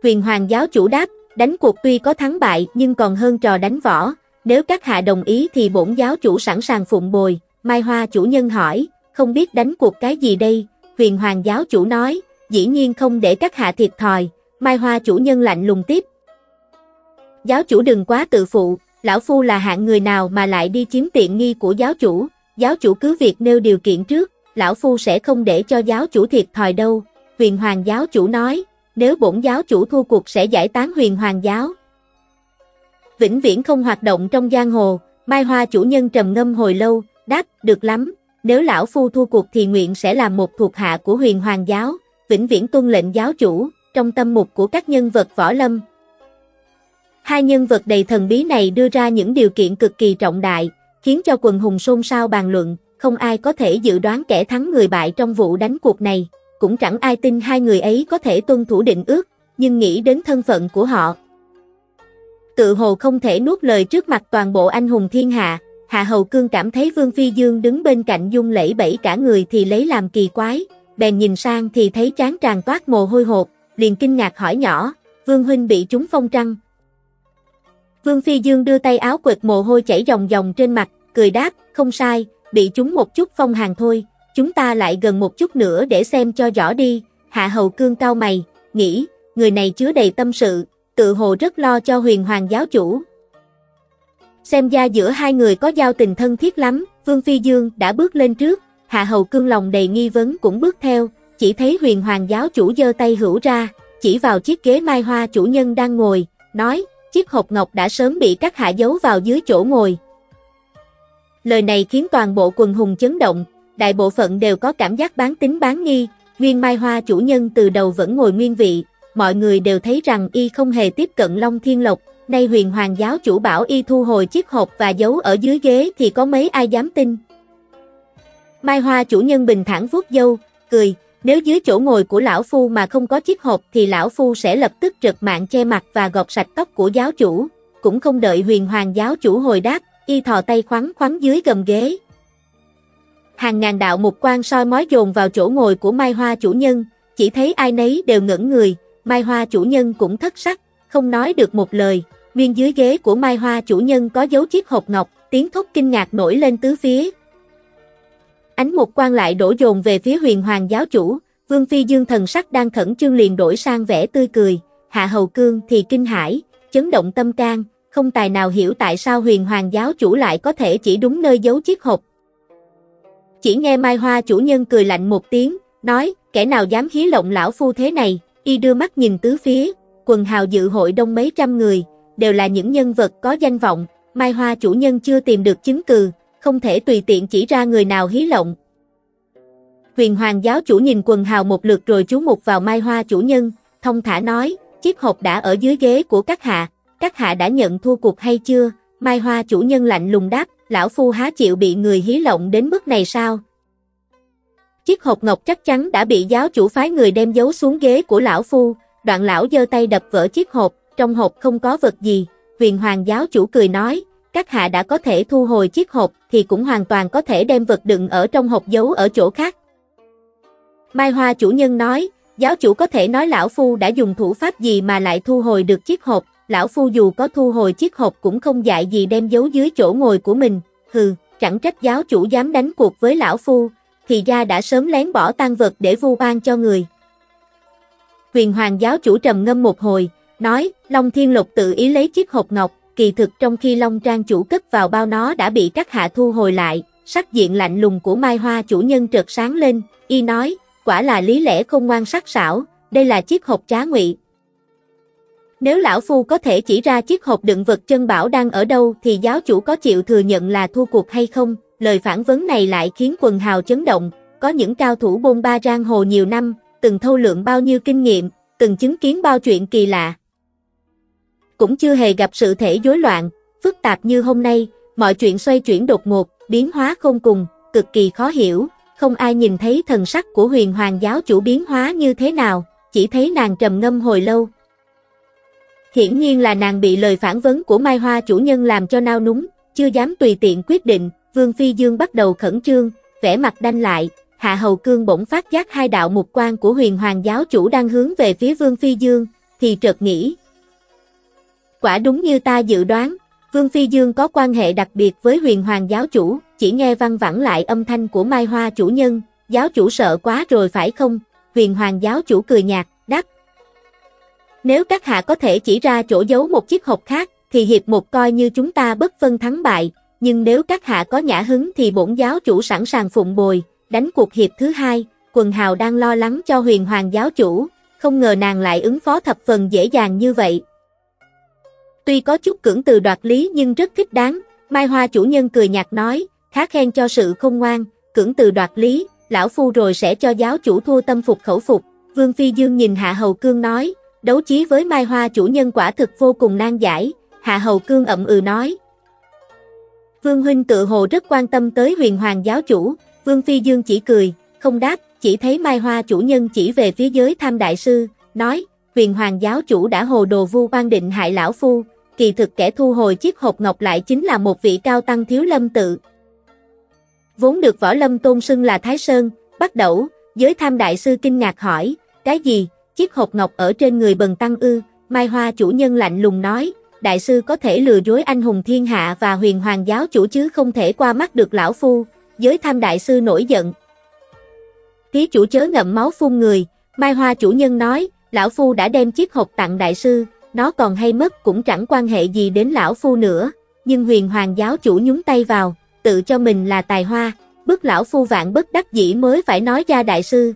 Huyền Hoàng giáo chủ đáp, đánh cuộc tuy có thắng bại nhưng còn hơn trò đánh võ, nếu các hạ đồng ý thì bổn giáo chủ sẵn sàng phụng bồi, Mai Hoa chủ nhân hỏi, không biết đánh cuộc cái gì đây, huyền hoàng giáo chủ nói, dĩ nhiên không để các hạ thiệt thòi, Mai Hoa chủ nhân lạnh lùng tiếp. Giáo chủ đừng quá tự phụ, lão phu là hạng người nào mà lại đi chiếm tiện nghi của giáo chủ, giáo chủ cứ việc nêu điều kiện trước, lão phu sẽ không để cho giáo chủ thiệt thòi đâu, huyền hoàng giáo chủ nói, nếu bổn giáo chủ thua cuộc sẽ giải tán huyền hoàng giáo. Vĩnh viễn không hoạt động trong giang hồ, Mai Hoa chủ nhân trầm ngâm hồi lâu, đáp, được lắm, nếu lão phu thua cuộc thì nguyện sẽ làm một thuộc hạ của huyền hoàng giáo, vĩnh viễn tuân lệnh giáo chủ, trong tâm mục của các nhân vật võ lâm. Hai nhân vật đầy thần bí này đưa ra những điều kiện cực kỳ trọng đại, khiến cho quần hùng xôn xao bàn luận, không ai có thể dự đoán kẻ thắng người bại trong vụ đánh cuộc này cũng chẳng ai tin hai người ấy có thể tuân thủ định ước, nhưng nghĩ đến thân phận của họ. Tự hồ không thể nuốt lời trước mặt toàn bộ anh hùng thiên hạ, Hạ Hầu Cương cảm thấy Vương Phi Dương đứng bên cạnh dung lẫy bẫy cả người thì lấy làm kỳ quái, bèn nhìn sang thì thấy chán tràn toát mồ hôi hột, liền kinh ngạc hỏi nhỏ, Vương Huynh bị trúng phong trăng. Vương Phi Dương đưa tay áo quệt mồ hôi chảy dòng dòng trên mặt, cười đáp, không sai, bị trúng một chút phong hàng thôi, Chúng ta lại gần một chút nữa để xem cho rõ đi, Hạ Hầu Cương cao mày, nghĩ, người này chứa đầy tâm sự, tự hồ rất lo cho huyền hoàng giáo chủ. Xem ra giữa hai người có giao tình thân thiết lắm, Vương Phi Dương đã bước lên trước, Hạ Hầu Cương lòng đầy nghi vấn cũng bước theo, chỉ thấy huyền hoàng giáo chủ giơ tay hữu ra, chỉ vào chiếc ghế mai hoa chủ nhân đang ngồi, nói, chiếc hộp ngọc đã sớm bị các hạ giấu vào dưới chỗ ngồi. Lời này khiến toàn bộ quần hùng chấn động, đại bộ phận đều có cảm giác bán tính bán nghi, Nguyên Mai Hoa chủ nhân từ đầu vẫn ngồi nguyên vị, mọi người đều thấy rằng y không hề tiếp cận Long Thiên Lộc, nay huyền hoàng giáo chủ bảo y thu hồi chiếc hộp và giấu ở dưới ghế thì có mấy ai dám tin. Mai Hoa chủ nhân bình thản vuốt dâu, cười, Nếu dưới chỗ ngồi của lão phu mà không có chiếc hộp thì lão phu sẽ lập tức trượt mạng che mặt và gọt sạch tóc của giáo chủ, cũng không đợi huyền hoàng giáo chủ hồi đáp, y thò tay khoắn khoắn dưới gầm ghế. Hàng ngàn đạo mục quan soi mói dồn vào chỗ ngồi của Mai Hoa chủ nhân, chỉ thấy ai nấy đều ngẩn người, Mai Hoa chủ nhân cũng thất sắc, không nói được một lời, nguyên dưới ghế của Mai Hoa chủ nhân có dấu chiếc hộp ngọc, tiếng thốt kinh ngạc nổi lên tứ phía. Ánh mục quan lại đổ dồn về phía huyền hoàng giáo chủ, Vương Phi Dương thần sắc đang khẩn trương liền đổi sang vẻ tươi cười, Hạ Hầu Cương thì kinh hãi, chấn động tâm can, không tài nào hiểu tại sao huyền hoàng giáo chủ lại có thể chỉ đúng nơi giấu chiếc hộp. Chỉ nghe Mai Hoa chủ nhân cười lạnh một tiếng, nói, kẻ nào dám hí lộng lão phu thế này, y đưa mắt nhìn tứ phía, quần hào dự hội đông mấy trăm người, đều là những nhân vật có danh vọng, Mai Hoa chủ nhân chưa tìm được chứng cừ, không thể tùy tiện chỉ ra người nào hí lộng. Huyền Hoàng giáo chủ nhìn quần hào một lượt rồi chú mục vào Mai Hoa chủ nhân, thông thả nói, chiếc hộp đã ở dưới ghế của các hạ, các hạ đã nhận thua cuộc hay chưa? Mai Hoa chủ nhân lạnh lùng đáp, lão phu há chịu bị người hí lộng đến mức này sao? Chiếc hộp ngọc chắc chắn đã bị giáo chủ phái người đem giấu xuống ghế của lão phu, đoạn lão giơ tay đập vỡ chiếc hộp, trong hộp không có vật gì, huyền hoàng giáo chủ cười nói, các hạ đã có thể thu hồi chiếc hộp thì cũng hoàn toàn có thể đem vật đựng ở trong hộp giấu ở chỗ khác. Mai Hoa chủ nhân nói, giáo chủ có thể nói lão phu đã dùng thủ pháp gì mà lại thu hồi được chiếc hộp, lão phu dù có thu hồi chiếc hộp cũng không dại gì đem giấu dưới chỗ ngồi của mình, hừ, chẳng trách giáo chủ dám đánh cuộc với lão phu, thì ra đã sớm lén bỏ tan vật để vu oan cho người. Huyền Hoàng giáo chủ trầm ngâm một hồi, nói, Long Thiên Lục tự ý lấy chiếc hộp ngọc, kỳ thực trong khi Long Trang chủ cất vào bao nó đã bị các hạ thu hồi lại, sắc diện lạnh lùng của Mai Hoa chủ nhân trợt sáng lên, y nói, quả là lý lẽ không ngoan sắc sảo, đây là chiếc hộp trá ngụy. Nếu lão phu có thể chỉ ra chiếc hộp đựng vật chân bảo đang ở đâu thì giáo chủ có chịu thừa nhận là thua cuộc hay không? Lời phản vấn này lại khiến quần hào chấn động, có những cao thủ bôn ba giang hồ nhiều năm, từng thâu lượng bao nhiêu kinh nghiệm, từng chứng kiến bao chuyện kỳ lạ. Cũng chưa hề gặp sự thể rối loạn, phức tạp như hôm nay, mọi chuyện xoay chuyển đột ngột, biến hóa không cùng, cực kỳ khó hiểu, không ai nhìn thấy thần sắc của huyền hoàng giáo chủ biến hóa như thế nào, chỉ thấy nàng trầm ngâm hồi lâu. Hiển nhiên là nàng bị lời phản vấn của Mai Hoa chủ nhân làm cho nao núng, chưa dám tùy tiện quyết định, Vương Phi Dương bắt đầu khẩn trương, vẻ mặt đanh lại, Hạ Hầu Cương bỗng phát giác hai đạo mục quan của huyền hoàng giáo chủ đang hướng về phía Vương Phi Dương, thì chợt nghĩ. Quả đúng như ta dự đoán, Vương Phi Dương có quan hệ đặc biệt với huyền hoàng giáo chủ, chỉ nghe văng vẳng lại âm thanh của Mai Hoa chủ nhân, giáo chủ sợ quá rồi phải không? Huyền hoàng giáo chủ cười nhạt, đáp. Nếu các hạ có thể chỉ ra chỗ giấu một chiếc hộp khác, thì hiệp một coi như chúng ta bất phân thắng bại, nhưng nếu các hạ có nhã hứng thì bổn giáo chủ sẵn sàng phụng bồi, đánh cuộc hiệp thứ hai, quần hào đang lo lắng cho huyền hoàng giáo chủ, không ngờ nàng lại ứng phó thập phần dễ dàng như vậy. Tuy có chút cưỡng từ đoạt lý nhưng rất thích đáng, Mai Hoa chủ nhân cười nhạt nói, khá khen cho sự không ngoan, cưỡng từ đoạt lý, lão phu rồi sẽ cho giáo chủ thua tâm phục khẩu phục. Vương Phi Dương nhìn Hạ Hầu Cương nói, đấu chí với Mai Hoa chủ nhân quả thực vô cùng nan giải, Hạ Hầu Cương ậm ừ nói. Vương Huynh tự hồ rất quan tâm tới huyền hoàng giáo chủ, Vương Phi Dương chỉ cười, không đáp, chỉ thấy Mai Hoa chủ nhân chỉ về phía giới tham đại sư, nói, huyền hoàng giáo chủ đã hồ đồ vu quan định hại lão phu, kỳ thực kẻ thu hồi chiếc hộp ngọc lại chính là một vị cao tăng thiếu lâm tự. Vốn được võ lâm tôn xưng là Thái Sơn, bắt đầu, giới tham đại sư kinh ngạc hỏi, cái gì, chiếc hộp ngọc ở trên người bần tăng ư, Mai Hoa chủ nhân lạnh lùng nói, đại sư có thể lừa dối anh hùng thiên hạ và huyền hoàng giáo chủ chứ không thể qua mắt được lão phu, giới tham đại sư nổi giận. thí chủ chớ ngậm máu phun người, Mai Hoa chủ nhân nói, lão phu đã đem chiếc hộp tặng đại sư, nó còn hay mất cũng chẳng quan hệ gì đến lão phu nữa, nhưng huyền hoàng giáo chủ nhúng tay vào, tự cho mình là tài hoa, bức lão phu vạn bất đắc dĩ mới phải nói ra đại sư.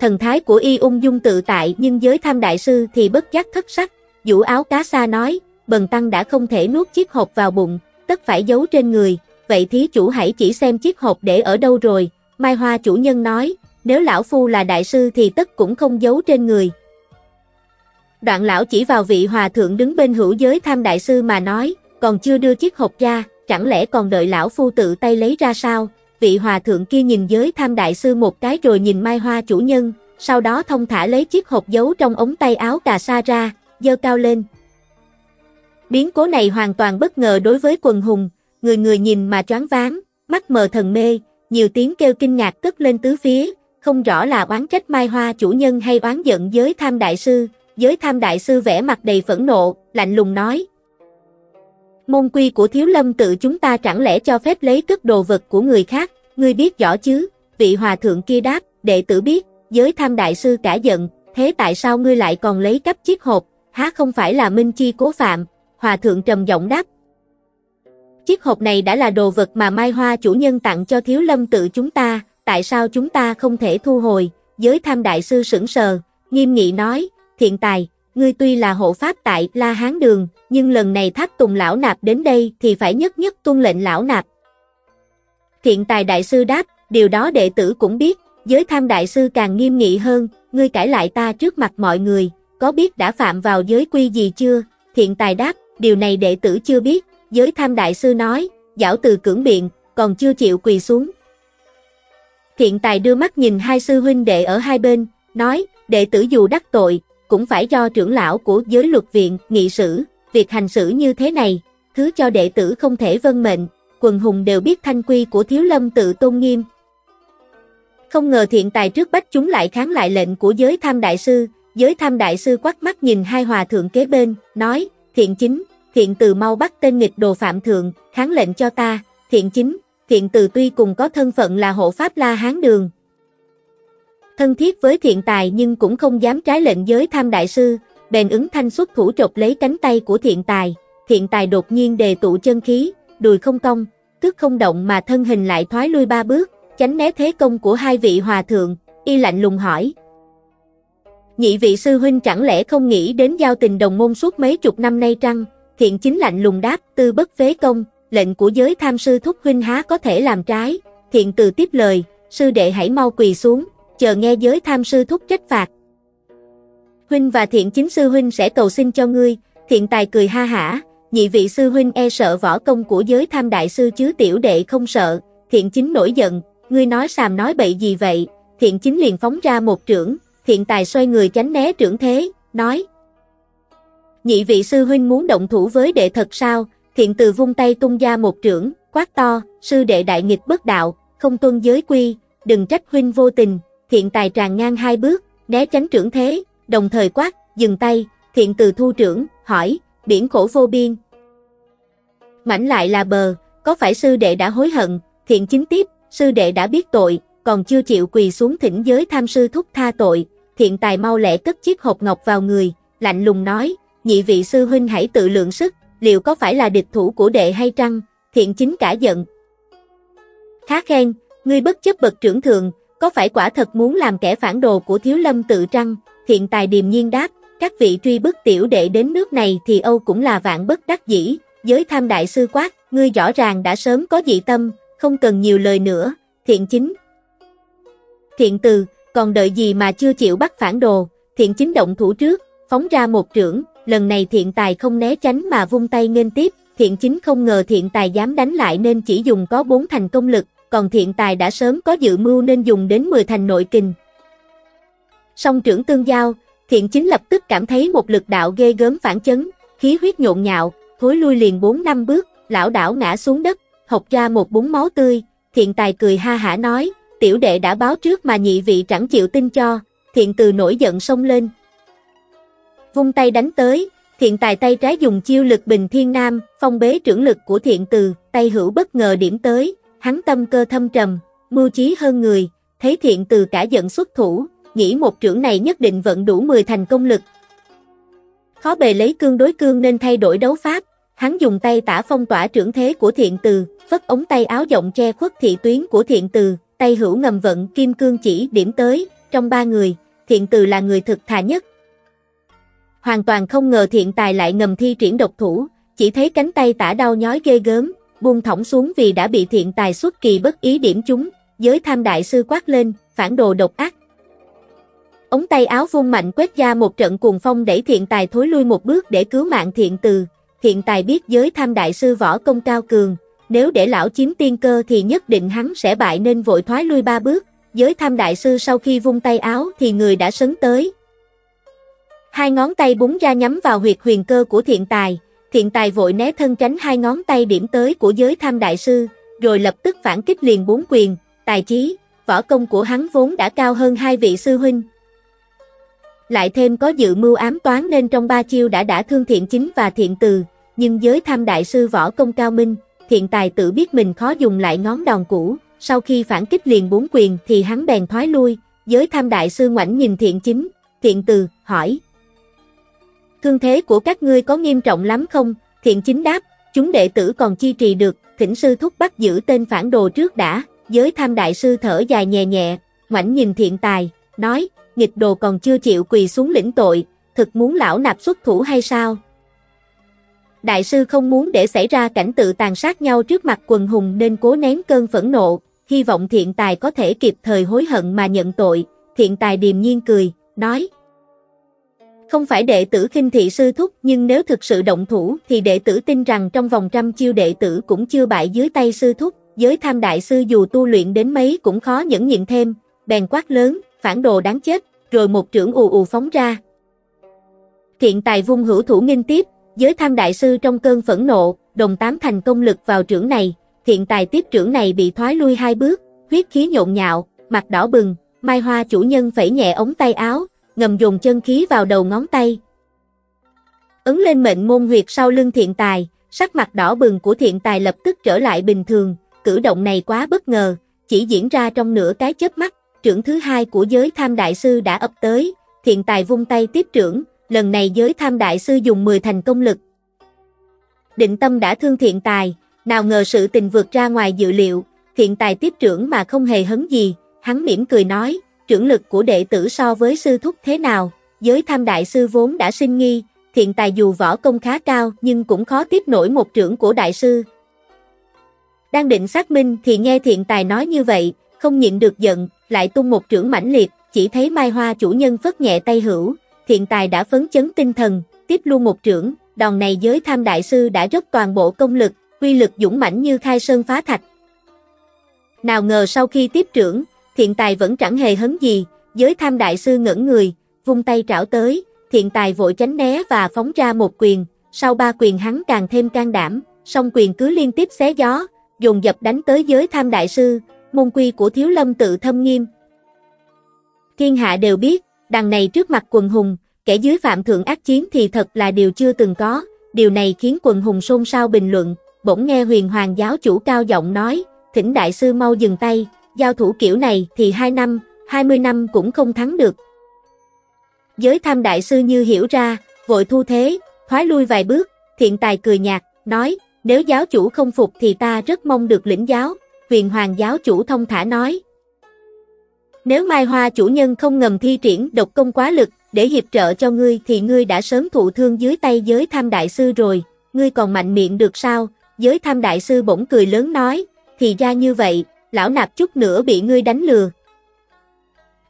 Thần thái của y ung dung tự tại nhưng giới tham đại sư thì bất giác thất sắc, vũ áo cá sa nói, bần tăng đã không thể nuốt chiếc hộp vào bụng, tất phải giấu trên người, vậy thí chủ hãy chỉ xem chiếc hộp để ở đâu rồi, Mai Hoa chủ nhân nói, nếu lão phu là đại sư thì tất cũng không giấu trên người. Đoạn lão chỉ vào vị hòa thượng đứng bên hữu giới tham đại sư mà nói, còn chưa đưa chiếc hộp ra, chẳng lẽ còn đợi lão phu tự tay lấy ra sao? Vị hòa thượng kia nhìn giới tham đại sư một cái rồi nhìn mai hoa chủ nhân, sau đó thông thả lấy chiếc hộp giấu trong ống tay áo cà sa ra, dơ cao lên. Biến cố này hoàn toàn bất ngờ đối với quần hùng, người người nhìn mà choáng váng, mắt mờ thần mê, nhiều tiếng kêu kinh ngạc cất lên tứ phía, không rõ là oán trách Mai Hoa chủ nhân hay oán giận giới tham đại sư, giới tham đại sư vẽ mặt đầy phẫn nộ, lạnh lùng nói. Môn quy của thiếu lâm tự chúng ta chẳng lẽ cho phép lấy cất đồ vật của người khác, ngươi biết rõ chứ, vị hòa thượng kia đáp, đệ tử biết, giới tham đại sư cả giận, thế tại sao ngươi lại còn lấy cắp chiếc hộp, há không phải là minh chi cố phạm, hòa thượng trầm giọng đáp. Chiếc hộp này đã là đồ vật mà Mai Hoa chủ nhân tặng cho thiếu lâm tự chúng ta, tại sao chúng ta không thể thu hồi, giới tham đại sư sững sờ, nghiêm nghị nói, thiện tài, ngươi tuy là hộ pháp tại La Hán Đường, nhưng lần này Thác tùng lão nạp đến đây thì phải nhất nhất tuân lệnh lão nạp. Thiện tài đại sư đáp, điều đó đệ tử cũng biết, giới tham đại sư càng nghiêm nghị hơn, ngươi cãi lại ta trước mặt mọi người, có biết đã phạm vào giới quy gì chưa? Thiện tài đáp, điều này đệ tử chưa biết, giới tham đại sư nói, giảo từ cưỡng biện, còn chưa chịu quỳ xuống. Thiện tài đưa mắt nhìn hai sư huynh đệ ở hai bên, nói, đệ tử dù đắc tội, cũng phải do trưởng lão của giới luật viện, nghị sử, việc hành xử như thế này, thứ cho đệ tử không thể vân mệnh, quần hùng đều biết thanh quy của thiếu lâm tự tôn nghiêm. Không ngờ thiện tài trước bách chúng lại kháng lại lệnh của giới tham đại sư, giới tham đại sư quát mắt nhìn hai hòa thượng kế bên, nói, thiện chính, thiện từ mau bắt tên nghịch đồ phạm thượng, kháng lệnh cho ta, thiện chính, thiện từ tuy cùng có thân phận là hộ pháp la hán đường. Thân thiết với thiện tài nhưng cũng không dám trái lệnh giới tham đại sư, bèn ứng thanh xuất thủ trục lấy cánh tay của thiện tài, thiện tài đột nhiên đề tụ chân khí, đùi không cong, tức không động mà thân hình lại thoái lui ba bước, tránh né thế công của hai vị hòa thượng, y lạnh lùng hỏi. Nhị vị sư huynh chẳng lẽ không nghĩ đến giao tình đồng môn suốt mấy chục năm nay trăng, thiện chính lạnh lùng đáp, tư bất phế công, lệnh của giới tham sư thúc huynh há có thể làm trái, thiện từ tiếp lời, sư đệ hãy mau quỳ xuống, chờ nghe giới tham sư thúc trách phạt. Huynh và thiện chính sư huynh sẽ cầu xin cho ngươi, thiện tài cười ha hả, nhị vị sư huynh e sợ võ công của giới tham đại sư chứ tiểu đệ không sợ, thiện chính nổi giận, ngươi nói xàm nói bậy gì vậy, thiện chính liền phóng ra một trưởng, thiện tài xoay người tránh né trưởng thế, nói. Nhị vị sư huynh muốn động thủ với đệ thật sao, thiện từ vung tay tung ra một trưởng, quát to, sư đệ đại nghịch bất đạo, không tuân giới quy, đừng trách huynh vô tình, thiện tài tràn ngang hai bước, né tránh trưởng thế, đồng thời quát, dừng tay, thiện từ thu trưởng, hỏi, biển khổ vô biên. Mảnh lại là bờ, có phải sư đệ đã hối hận, thiện chính tiếp, sư đệ đã biết tội, còn chưa chịu quỳ xuống thỉnh giới tham sư thúc tha tội, thiện tài mau lẹ cất chiếc hộp ngọc vào người, lạnh lùng nói, nhị vị sư huynh hãy tự lượng sức, liệu có phải là địch thủ của đệ hay trăng, thiện chính cả giận. Khá khen, ngươi bất chấp bậc trưởng thượng, có phải quả thật muốn làm kẻ phản đồ của thiếu lâm tự trăng, thiện tài điềm nhiên đáp, các vị truy bức tiểu đệ đến nước này thì Âu cũng là vạn bất đắc dĩ, giới tham đại sư quát, ngươi rõ ràng đã sớm có dị tâm, không cần nhiều lời nữa, thiện chính. Thiện từ, còn đợi gì mà chưa chịu bắt phản đồ, thiện chính động thủ trước, phóng ra một trưởng, lần này thiện tài không né tránh mà vung tay nghênh tiếp, thiện chính không ngờ thiện tài dám đánh lại nên chỉ dùng có bốn thành công lực, còn thiện tài đã sớm có dự mưu nên dùng đến 10 thành nội kình. Song trưởng tương giao, thiện chính lập tức cảm thấy một lực đạo ghê gớm phản chấn, khí huyết nhộn nhạo, thối lui liền 4 năm bước, lão đảo ngã xuống đất, học ra một búng máu tươi, thiện tài cười ha hả nói, tiểu đệ đã báo trước mà nhị vị chẳng chịu tin cho, thiện từ nổi giận xông lên. Vung tay đánh tới, thiện tài tay trái dùng chiêu lực bình thiên nam, phong bế trưởng lực của thiện từ, tay hữu bất ngờ điểm tới, hắn tâm cơ thâm trầm, mưu trí hơn người, thấy thiện từ cả giận xuất thủ, nghĩ một trưởng này nhất định vận đủ 10 thành công lực. Khó bề lấy cương đối cương nên thay đổi đấu pháp, hắn dùng tay tả phong tỏa trưởng thế của thiện từ, phất ống tay áo rộng che khuất thị tuyến của thiện từ, tay hữu ngầm vận kim cương chỉ điểm tới, trong ba người, thiện từ là người thực thà nhất. Hoàn toàn không ngờ thiện tài lại ngầm thi triển độc thủ, chỉ thấy cánh tay tả đau nhói ghê gớm, buông thõng xuống vì đã bị thiện tài xuất kỳ bất ý điểm chúng, giới tham đại sư quát lên, phản đồ độc ác. Ống tay áo vung mạnh quét ra một trận cuồng phong đẩy thiện tài thối lui một bước để cứu mạng thiện từ, thiện tài biết giới tham đại sư võ công cao cường, nếu để lão chiếm tiên cơ thì nhất định hắn sẽ bại nên vội thoái lui ba bước, giới tham đại sư sau khi vung tay áo thì người đã sấn tới. Hai ngón tay búng ra nhắm vào huyệt huyền cơ của thiện tài, thiện tài vội né thân tránh hai ngón tay điểm tới của giới tham đại sư, rồi lập tức phản kích liền bốn quyền, tài trí, võ công của hắn vốn đã cao hơn hai vị sư huynh. Lại thêm có dự mưu ám toán nên trong ba chiêu đã đả thương thiện chính và thiện từ, nhưng giới tham đại sư võ công cao minh, thiện tài tự biết mình khó dùng lại ngón đòn cũ, sau khi phản kích liền bốn quyền thì hắn bèn thoái lui, giới tham đại sư ngoảnh nhìn thiện chính, thiện từ, hỏi. Thương thế của các ngươi có nghiêm trọng lắm không? Thiện chính đáp, chúng đệ tử còn chi trì được, thỉnh sư thúc bắt giữ tên phản đồ trước đã, giới tham đại sư thở dài nhẹ nhẹ, ngoảnh nhìn thiện tài, nói, nghịch đồ còn chưa chịu quỳ xuống lĩnh tội, thực muốn lão nạp xuất thủ hay sao? Đại sư không muốn để xảy ra cảnh tự tàn sát nhau trước mặt quần hùng nên cố nén cơn phẫn nộ, hy vọng thiện tài có thể kịp thời hối hận mà nhận tội, thiện tài điềm nhiên cười, nói. Không phải đệ tử khinh thị sư thúc nhưng nếu thực sự động thủ thì đệ tử tin rằng trong vòng trăm chiêu đệ tử cũng chưa bại dưới tay sư thúc, giới tham đại sư dù tu luyện đến mấy cũng khó nhẫn nhịn thêm, bèn quát lớn, phản đồ đáng chết, rồi một trưởng ù ù phóng ra. Thiện tài vung hữu thủ nghinh tiếp, giới tham đại sư trong cơn phẫn nộ, đồng tám thành công lực vào trưởng này, thiện tài tiếp trưởng này bị thoái lui hai bước, huyết khí nhộn nhạo, mặt đỏ bừng, mai hoa chủ nhân phẩy nhẹ ống tay áo, ngầm dùng chân khí vào đầu ngón tay. Ấn lên mệnh môn huyệt sau lưng thiện tài, sắc mặt đỏ bừng của thiện tài lập tức trở lại bình thường, cử động này quá bất ngờ, chỉ diễn ra trong nửa cái chớp mắt, trưởng thứ hai của giới tham đại sư đã ập tới, thiện tài vung tay tiếp trưởng, lần này giới tham đại sư dùng 10 thành công lực. Định tâm đã thương thiện tài, nào ngờ sự tình vượt ra ngoài dự liệu, thiện tài tiếp trưởng mà không hề hấn gì, hắn mỉm cười nói, trưởng lực của đệ tử so với sư thúc thế nào, giới tham đại sư vốn đã sinh nghi, thiện tài dù võ công khá cao nhưng cũng khó tiếp nổi một trưởng của đại sư. Đang định xác minh thì nghe thiện tài nói như vậy, không nhịn được giận, lại tung một trưởng mãnh liệt, chỉ thấy Mai Hoa chủ nhân phất nhẹ tay hữu, thiện tài đã phấn chấn tinh thần, tiếp luôn một trưởng, đòn này giới tham đại sư đã dốc toàn bộ công lực, quy lực dũng mãnh như khai sơn phá thạch. Nào ngờ sau khi tiếp trưởng, thiện tài vẫn chẳng hề hấn gì, giới tham đại sư ngẩn người, vung tay trảo tới, thiện tài vội tránh né và phóng ra một quyền, sau ba quyền hắn càng thêm can đảm, song quyền cứ liên tiếp xé gió, dồn dập đánh tới giới tham đại sư, môn quy của thiếu lâm tự thâm nghiêm. Thiên hạ đều biết, đằng này trước mặt quần hùng, kẻ dưới phạm thượng ác chiến thì thật là điều chưa từng có, điều này khiến quần hùng xôn xao bình luận, bỗng nghe huyền hoàng giáo chủ cao giọng nói, thỉnh đại sư mau dừng tay, giao thủ kiểu này thì 2 năm, 20 năm cũng không thắng được. Giới tham đại sư như hiểu ra, vội thu thế, thoái lui vài bước, thiện tài cười nhạt, nói, nếu giáo chủ không phục thì ta rất mong được lĩnh giáo, huyền hoàng giáo chủ thông thả nói. Nếu Mai Hoa chủ nhân không ngầm thi triển độc công quá lực, để hiệp trợ cho ngươi thì ngươi đã sớm thụ thương dưới tay giới tham đại sư rồi, ngươi còn mạnh miệng được sao? Giới tham đại sư bỗng cười lớn nói, thì ra như vậy, lão nạp chút nữa bị ngươi đánh lừa.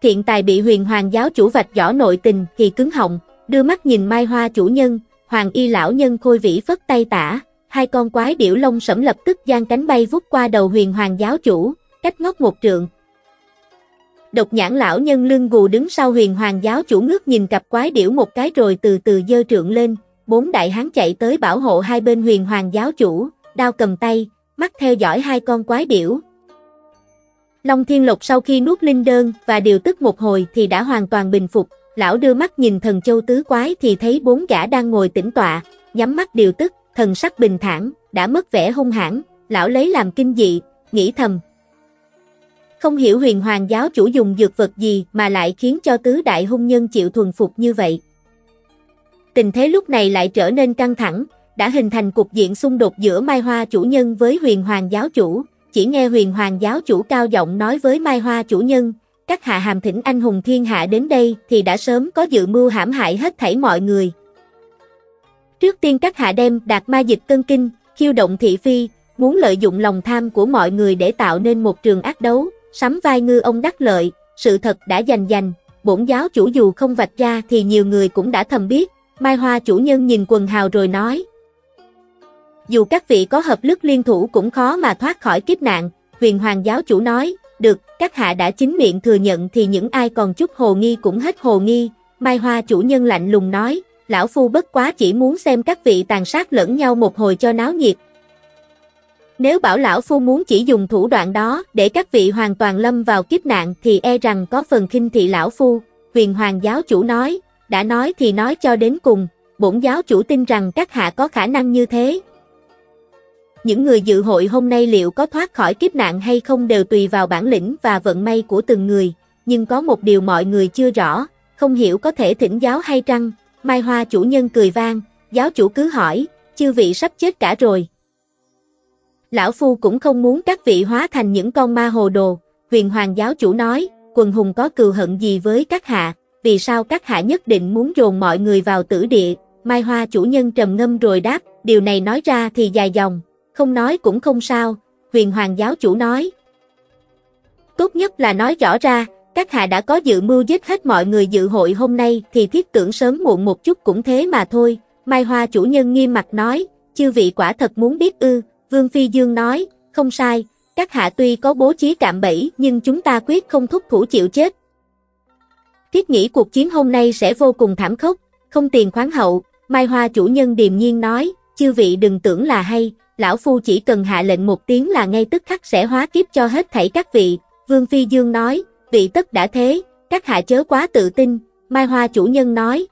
Thiện tài bị huyền hoàng giáo chủ vạch rõ nội tình thì cứng họng, đưa mắt nhìn Mai Hoa chủ nhân, hoàng y lão nhân khôi vĩ phất tay tả, hai con quái điểu lông sẫm lập tức giang cánh bay vút qua đầu huyền hoàng giáo chủ, cách ngóc một trượng. Độc nhãn lão nhân lưng gù đứng sau huyền hoàng giáo chủ ngước nhìn cặp quái điểu một cái rồi từ từ dơ trượng lên, bốn đại hán chạy tới bảo hộ hai bên huyền hoàng giáo chủ, đao cầm tay, mắt theo dõi hai con quái điểu. Long Thiên Lộc sau khi nuốt linh đơn và điều tức một hồi thì đã hoàn toàn bình phục, lão đưa mắt nhìn thần châu tứ quái thì thấy bốn gã đang ngồi tĩnh tọa, nhắm mắt điều tức, thần sắc bình thản, đã mất vẻ hung hãn, lão lấy làm kinh dị, nghĩ thầm. Không hiểu huyền hoàng giáo chủ dùng dược vật gì mà lại khiến cho tứ đại hung nhân chịu thuần phục như vậy. Tình thế lúc này lại trở nên căng thẳng, đã hình thành cục diện xung đột giữa Mai Hoa chủ nhân với huyền hoàng giáo chủ, chỉ nghe huyền hoàng giáo chủ cao giọng nói với Mai Hoa chủ nhân, các hạ hàm thỉnh anh hùng thiên hạ đến đây thì đã sớm có dự mưu hãm hại hết thảy mọi người. Trước tiên các hạ đem đạt ma dịch cân kinh, khiêu động thị phi, muốn lợi dụng lòng tham của mọi người để tạo nên một trường ác đấu, sắm vai ngư ông đắc lợi, sự thật đã giành giành, bổn giáo chủ dù không vạch ra thì nhiều người cũng đã thầm biết, Mai Hoa chủ nhân nhìn quần hào rồi nói dù các vị có hợp lực liên thủ cũng khó mà thoát khỏi kiếp nạn, huyền hoàng giáo chủ nói, được, các hạ đã chính miệng thừa nhận thì những ai còn chút hồ nghi cũng hết hồ nghi, Mai Hoa chủ nhân lạnh lùng nói, lão phu bất quá chỉ muốn xem các vị tàn sát lẫn nhau một hồi cho náo nhiệt. Nếu bảo lão phu muốn chỉ dùng thủ đoạn đó để các vị hoàn toàn lâm vào kiếp nạn thì e rằng có phần khinh thị lão phu, huyền hoàng giáo chủ nói, đã nói thì nói cho đến cùng, bổn giáo chủ tin rằng các hạ có khả năng như thế. Những người dự hội hôm nay liệu có thoát khỏi kiếp nạn hay không đều tùy vào bản lĩnh và vận may của từng người, nhưng có một điều mọi người chưa rõ, không hiểu có thể thỉnh giáo hay trăng, Mai Hoa chủ nhân cười vang, giáo chủ cứ hỏi, chư vị sắp chết cả rồi. Lão Phu cũng không muốn các vị hóa thành những con ma hồ đồ, huyền hoàng giáo chủ nói, quần hùng có cừu hận gì với các hạ, vì sao các hạ nhất định muốn dồn mọi người vào tử địa, Mai Hoa chủ nhân trầm ngâm rồi đáp, điều này nói ra thì dài dòng, không nói cũng không sao, huyền hoàng giáo chủ nói. Tốt nhất là nói rõ ra, các hạ đã có dự mưu giết hết mọi người dự hội hôm nay thì thiết tưởng sớm muộn một chút cũng thế mà thôi, Mai Hoa chủ nhân nghiêm mặt nói, chư vị quả thật muốn biết ư, Vương Phi Dương nói, không sai, các hạ tuy có bố trí cạm bẫy nhưng chúng ta quyết không thúc thủ chịu chết. Thiết nghĩ cuộc chiến hôm nay sẽ vô cùng thảm khốc, không tiền khoáng hậu, Mai Hoa chủ nhân điềm nhiên nói, chư vị đừng tưởng là hay, lão phu chỉ cần hạ lệnh một tiếng là ngay tức khắc sẽ hóa kiếp cho hết thảy các vị, Vương Phi Dương nói, vị tất đã thế, các hạ chớ quá tự tin, Mai Hoa chủ nhân nói.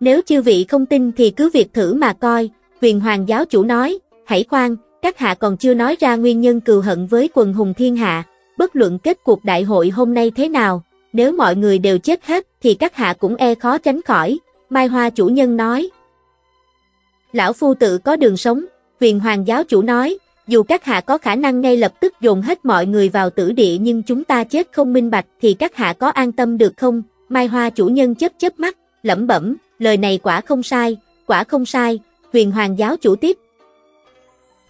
Nếu chư vị không tin thì cứ việc thử mà coi, huyền hoàng giáo chủ nói, hãy khoan, các hạ còn chưa nói ra nguyên nhân cừu hận với quần hùng thiên hạ, bất luận kết cuộc đại hội hôm nay thế nào, nếu mọi người đều chết hết thì các hạ cũng e khó tránh khỏi, Mai Hoa chủ nhân nói. Lão Phu tự có đường sống, huyền hoàng giáo chủ nói, dù các hạ có khả năng ngay lập tức dồn hết mọi người vào tử địa nhưng chúng ta chết không minh bạch thì các hạ có an tâm được không? Mai Hoa chủ nhân chớp chớp mắt, lẩm bẩm, lời này quả không sai, quả không sai, huyền hoàng giáo chủ tiếp.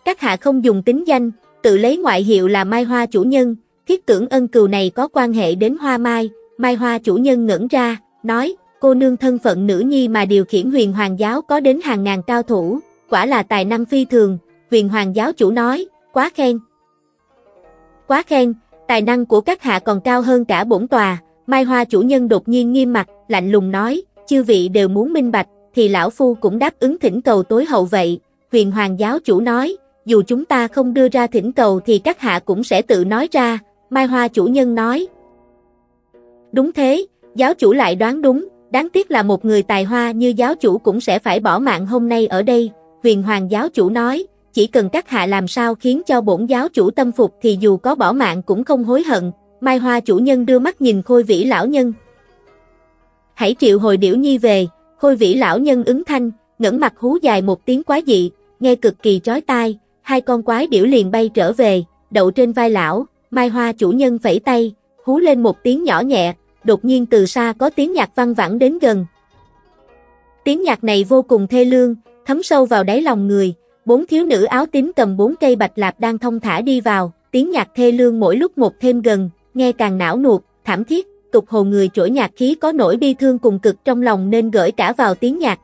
Các hạ không dùng tính danh, tự lấy ngoại hiệu là Mai Hoa chủ nhân, thiết tưởng ân cừu này có quan hệ đến Hoa Mai, Mai Hoa chủ nhân ngẩn ra, nói, cô nương thân phận nữ nhi mà điều khiển huyền hoàng giáo có đến hàng ngàn cao thủ, quả là tài năng phi thường, huyền hoàng giáo chủ nói, quá khen. Quá khen, tài năng của các hạ còn cao hơn cả bổn tòa, Mai Hoa chủ nhân đột nhiên nghiêm mặt, lạnh lùng nói, chư vị đều muốn minh bạch, thì lão phu cũng đáp ứng thỉnh cầu tối hậu vậy, huyền hoàng giáo chủ nói, dù chúng ta không đưa ra thỉnh cầu thì các hạ cũng sẽ tự nói ra, Mai Hoa chủ nhân nói. Đúng thế, giáo chủ lại đoán đúng, đáng tiếc là một người tài hoa như giáo chủ cũng sẽ phải bỏ mạng hôm nay ở đây, huyền hoàng giáo chủ nói, chỉ cần các hạ làm sao khiến cho bổn giáo chủ tâm phục thì dù có bỏ mạng cũng không hối hận. Mai Hoa chủ nhân đưa mắt nhìn Khôi Vĩ lão nhân. Hãy triệu hồi điểu nhi về, Khôi Vĩ lão nhân ứng thanh, ngẩng mặt hú dài một tiếng quá dị, nghe cực kỳ chói tai, hai con quái điểu liền bay trở về, đậu trên vai lão, Mai Hoa chủ nhân vẫy tay, hú lên một tiếng nhỏ nhẹ, đột nhiên từ xa có tiếng nhạc văng vẳng đến gần. Tiếng nhạc này vô cùng thê lương, thấm sâu vào đáy lòng người, Bốn thiếu nữ áo tím cầm bốn cây bạch lạp đang thông thả đi vào, tiếng nhạc thê lương mỗi lúc một thêm gần, nghe càng não nuột, thảm thiết, tục hồ người trỗi nhạc khí có nỗi bi thương cùng cực trong lòng nên gửi cả vào tiếng nhạc.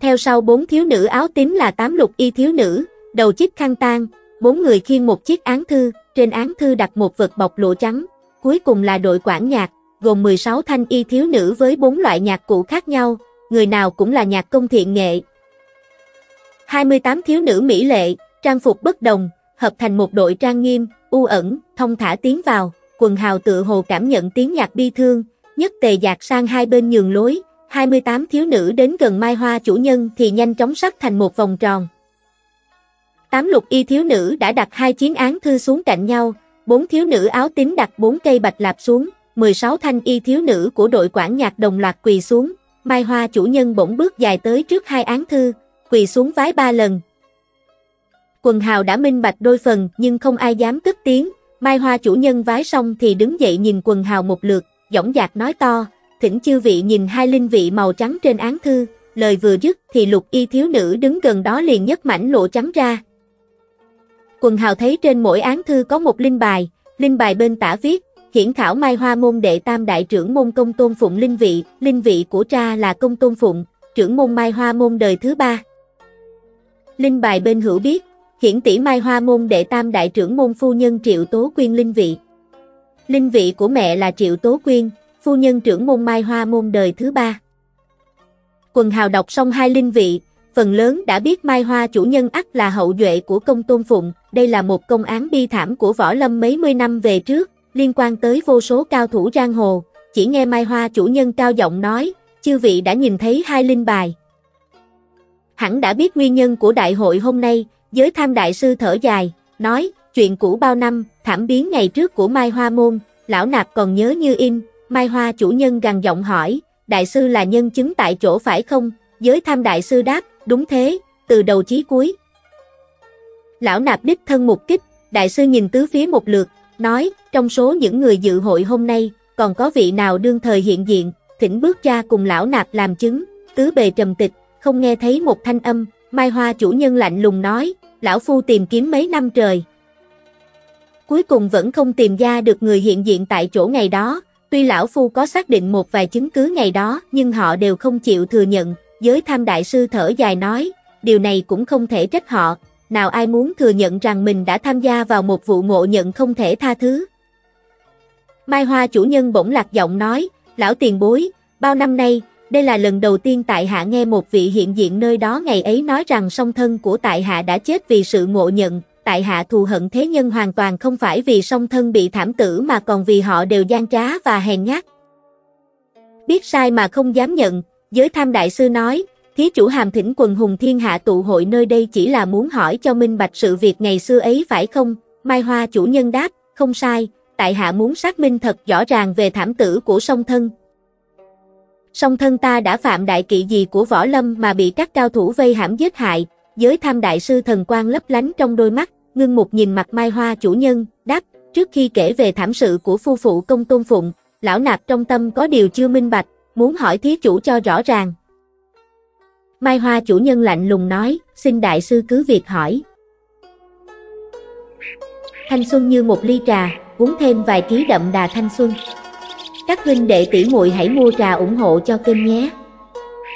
Theo sau bốn thiếu nữ áo tím là tám lục y thiếu nữ, đầu chiếc khăn tang, bốn người khiêng một chiếc án thư, trên án thư đặt một vật bọc lụa trắng, cuối cùng là đội quản nhạc, gồm 16 thanh y thiếu nữ với bốn loại nhạc cụ khác nhau, người nào cũng là nhạc công thiện nghệ, 28 thiếu nữ mỹ lệ, trang phục bất đồng, hợp thành một đội trang nghiêm, u ẩn, thông thả tiến vào, quần hào tự hồ cảm nhận tiếng nhạc bi thương, nhất tề dạt sang hai bên nhường lối, 28 thiếu nữ đến gần Mai Hoa chủ nhân thì nhanh chóng sắp thành một vòng tròn. Tám lục y thiếu nữ đã đặt hai chiến án thư xuống cạnh nhau, bốn thiếu nữ áo tím đặt bốn cây bạch lạp xuống, 16 thanh y thiếu nữ của đội quản nhạc đồng loạt quỳ xuống, Mai Hoa chủ nhân bỗng bước dài tới trước hai án thư, quỳ xuống vái ba lần. Quần hào đã minh bạch đôi phần nhưng không ai dám cất tiếng, Mai Hoa chủ nhân vái xong thì đứng dậy nhìn quần hào một lượt, dõng dạc nói to, thỉnh chư vị nhìn hai linh vị màu trắng trên án thư, lời vừa dứt thì lục y thiếu nữ đứng gần đó liền nhấc mảnh lộ trắng ra. Quần hào thấy trên mỗi án thư có một linh bài, linh bài bên tả viết, hiển khảo mai hoa môn đệ tam đại trưởng môn công tôn phụng linh vị, linh vị của cha là công tôn phụng, trưởng môn mai hoa môn đời thứ ba. Linh bài bên hữu biết, hiển tỷ mai hoa môn đệ tam đại trưởng môn phu nhân triệu tố quyên linh vị. Linh vị của mẹ là triệu tố quyên, phu nhân trưởng môn mai hoa môn đời thứ ba. Quần hào đọc xong hai linh vị, phần lớn đã biết Mai Hoa chủ nhân ắt là hậu duệ của công tôn phụng, đây là một công án bi thảm của võ lâm mấy mươi năm về trước, liên quan tới vô số cao thủ giang hồ, chỉ nghe Mai Hoa chủ nhân cao giọng nói, chư vị đã nhìn thấy hai linh bài. Hẳn đã biết nguyên nhân của đại hội hôm nay, giới tham đại sư thở dài, nói, chuyện cũ bao năm, thảm biến ngày trước của Mai Hoa môn, lão nạp còn nhớ như in, Mai Hoa chủ nhân gằn giọng hỏi, đại sư là nhân chứng tại chỗ phải không? Giới tham đại sư đáp, đúng thế, từ đầu chí cuối. Lão nạp đích thân mục kích, đại sư nhìn tứ phía một lượt, nói, trong số những người dự hội hôm nay, còn có vị nào đương thời hiện diện, thỉnh bước ra cùng lão nạp làm chứng, tứ bề trầm tịch, không nghe thấy một thanh âm, Mai Hoa chủ nhân lạnh lùng nói, lão phu tìm kiếm mấy năm trời. Cuối cùng vẫn không tìm ra được người hiện diện tại chỗ ngày đó, tuy lão phu có xác định một vài chứng cứ ngày đó, nhưng họ đều không chịu thừa nhận, giới tham đại sư thở dài nói, điều này cũng không thể trách họ, nào ai muốn thừa nhận rằng mình đã tham gia vào một vụ ngộ nhận không thể tha thứ. Mai Hoa chủ nhân bỗng lạc giọng nói, lão tiền bối, bao năm nay, đây là lần đầu tiên tại hạ nghe một vị hiện diện nơi đó ngày ấy nói rằng song thân của tại hạ đã chết vì sự ngộ nhận, tại hạ thù hận thế nhân hoàn toàn không phải vì song thân bị thảm tử mà còn vì họ đều gian trá và hèn nhát. Biết sai mà không dám nhận, giới tham đại sư nói, thí chủ hàm thỉnh quần hùng thiên hạ tụ hội nơi đây chỉ là muốn hỏi cho minh bạch sự việc ngày xưa ấy phải không? Mai Hoa chủ nhân đáp, không sai, tại hạ muốn xác minh thật rõ ràng về thảm tử của song thân. Song thân ta đã phạm đại kỵ gì của võ lâm mà bị các cao thủ vây hãm giết hại, giới tham đại sư thần quan lấp lánh trong đôi mắt, ngưng một nhìn mặt Mai Hoa chủ nhân, đáp, trước khi kể về thảm sự của phu phụ công tôn phụng, lão nạp trong tâm có điều chưa minh bạch, muốn hỏi thí chủ cho rõ ràng. Mai Hoa chủ nhân lạnh lùng nói, xin đại sư cứ việc hỏi. Thanh xuân như một ly trà, uống thêm vài ký đậm đà thanh xuân. Các huynh đệ tỷ muội hãy mua trà ủng hộ cho kênh nhé.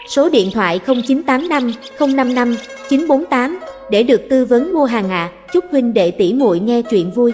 Số điện thoại 0985 055 948 để được tư vấn mua hàng ạ. À. Chúc huynh đệ tỷ muội nghe chuyện vui.